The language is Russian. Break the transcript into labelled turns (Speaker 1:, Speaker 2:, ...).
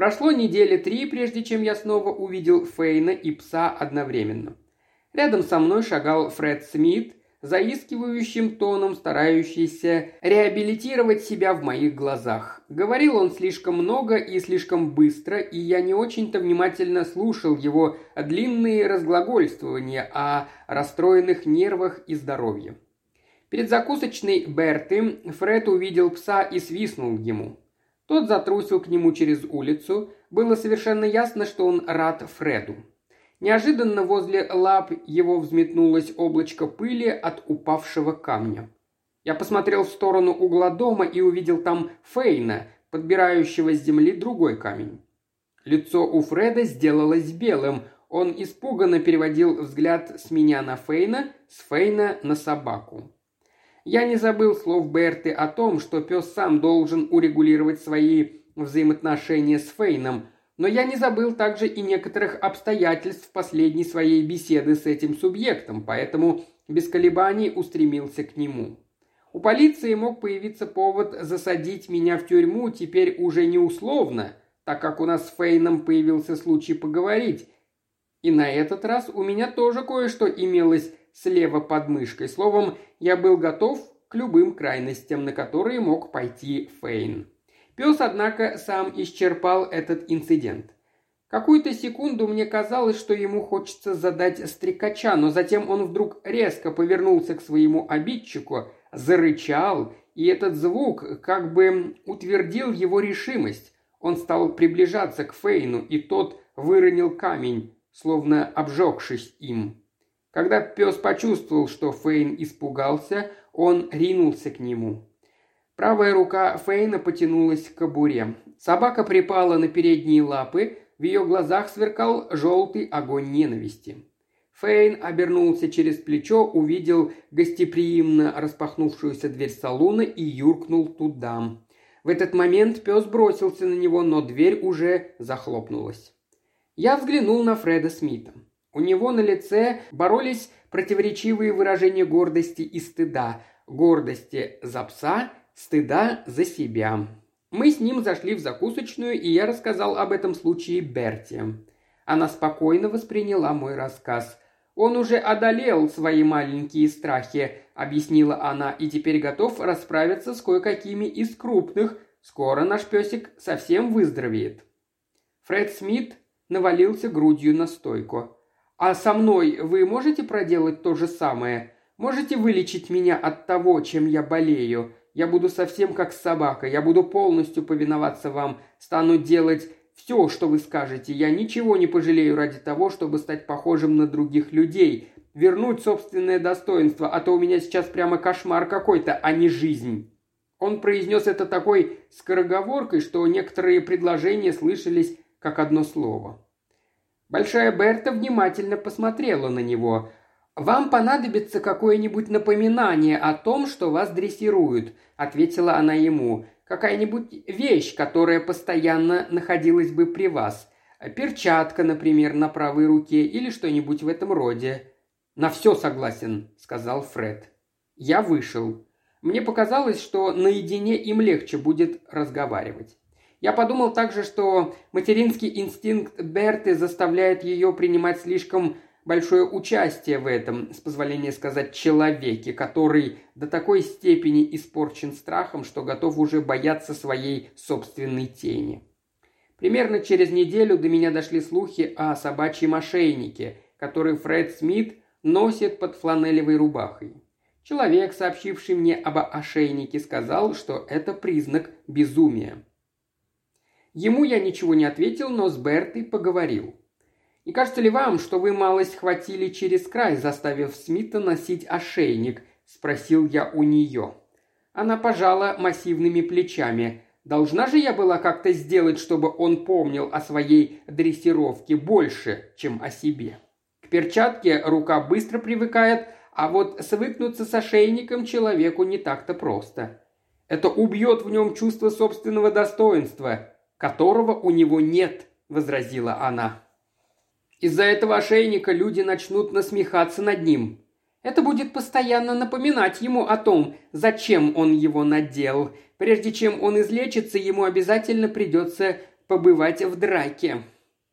Speaker 1: Прошло недели три, прежде чем я снова увидел Фейна и пса одновременно. Рядом со мной шагал Фред Смит, заискивающим тоном старающийся реабилитировать себя в моих глазах. Говорил он слишком много и слишком быстро, и я не очень-то внимательно слушал его длинные разглагольствования о расстроенных нервах и здоровье. Перед закусочной Берты Фред увидел пса и свистнул ему. Тот затрусил к нему через улицу. Было совершенно ясно, что он рад Фреду. Неожиданно возле лап его взметнулось облачко пыли от упавшего камня. Я посмотрел в сторону угла дома и увидел там Фейна, подбирающего с земли другой камень. Лицо у Фреда сделалось белым. Он испуганно переводил взгляд с меня на Фейна, с Фейна на собаку. Я не забыл слов Берты о том, что пес сам должен урегулировать свои взаимоотношения с Фейном – но я не забыл также и некоторых обстоятельств последней своей беседы с этим субъектом, поэтому без колебаний устремился к нему. У полиции мог появиться повод засадить меня в тюрьму теперь уже не условно, так как у нас с Фейном появился случай поговорить. И на этот раз у меня тоже кое-что имелось слева под мышкой. Словом, я был готов к любым крайностям, на которые мог пойти Фейн. Пес, однако, сам исчерпал этот инцидент. Какую-то секунду мне казалось, что ему хочется задать стрекача, но затем он вдруг резко повернулся к своему обидчику, зарычал, и этот звук как бы утвердил его решимость. Он стал приближаться к Фейну, и тот выронил камень, словно обжегшись им. Когда пес почувствовал, что Фейн испугался, он ринулся к нему. Правая рука Фейна потянулась к кобуре. Собака припала на передние лапы, в ее глазах сверкал желтый огонь ненависти. Фейн обернулся через плечо, увидел гостеприимно распахнувшуюся дверь салона и юркнул туда. В этот момент пес бросился на него, но дверь уже захлопнулась. Я взглянул на Фреда Смита. У него на лице боролись противоречивые выражения гордости и стыда. Гордости за пса стыда за себя. Мы с ним зашли в закусочную, и я рассказал об этом случае Берти. Она спокойно восприняла мой рассказ. «Он уже одолел свои маленькие страхи», — объяснила она, «и теперь готов расправиться с кое-какими из крупных. Скоро наш песик совсем выздоровеет». Фред Смит навалился грудью на стойку. «А со мной вы можете проделать то же самое? Можете вылечить меня от того, чем я болею? Я буду совсем как собака. Я буду полностью повиноваться вам. Стану делать все, что вы скажете. Я ничего не пожалею ради того, чтобы стать похожим на других людей. Вернуть собственное достоинство, а то у меня сейчас прямо кошмар какой-то, а не жизнь». Он произнес это такой скороговоркой, что некоторые предложения слышались как одно слово. Большая Берта внимательно посмотрела на него. «Вам понадобится какое-нибудь напоминание о том, что вас дрессируют», – ответила она ему. «Какая-нибудь вещь, которая постоянно находилась бы при вас. Перчатка, например, на правой руке или что-нибудь в этом роде». «На все согласен», – сказал Фред. Я вышел. Мне показалось, что наедине им легче будет разговаривать. Я подумал также, что материнский инстинкт Берты заставляет ее принимать слишком большое участие в этом, с позволения сказать, человеке, который до такой степени испорчен страхом, что готов уже бояться своей собственной тени. Примерно через неделю до меня дошли слухи о собачьем ошейнике, который Фред Смит носит под фланелевой рубахой. Человек, сообщивший мне об ошейнике, сказал, что это признак безумия. Ему я ничего не ответил, но с Бертой поговорил. Не кажется ли вам, что вы малость хватили через край, заставив Смита носить ошейник?» – спросил я у нее. Она пожала массивными плечами. Должна же я была как-то сделать, чтобы он помнил о своей дрессировке больше, чем о себе. К перчатке рука быстро привыкает, а вот свыкнуться с ошейником человеку не так-то просто. Это убьет в нем чувство собственного достоинства, которого у него нет, возразила она. Из-за этого ошейника люди начнут насмехаться над ним. Это будет постоянно напоминать ему о том, зачем он его надел. Прежде чем он излечится, ему обязательно придется побывать в драке.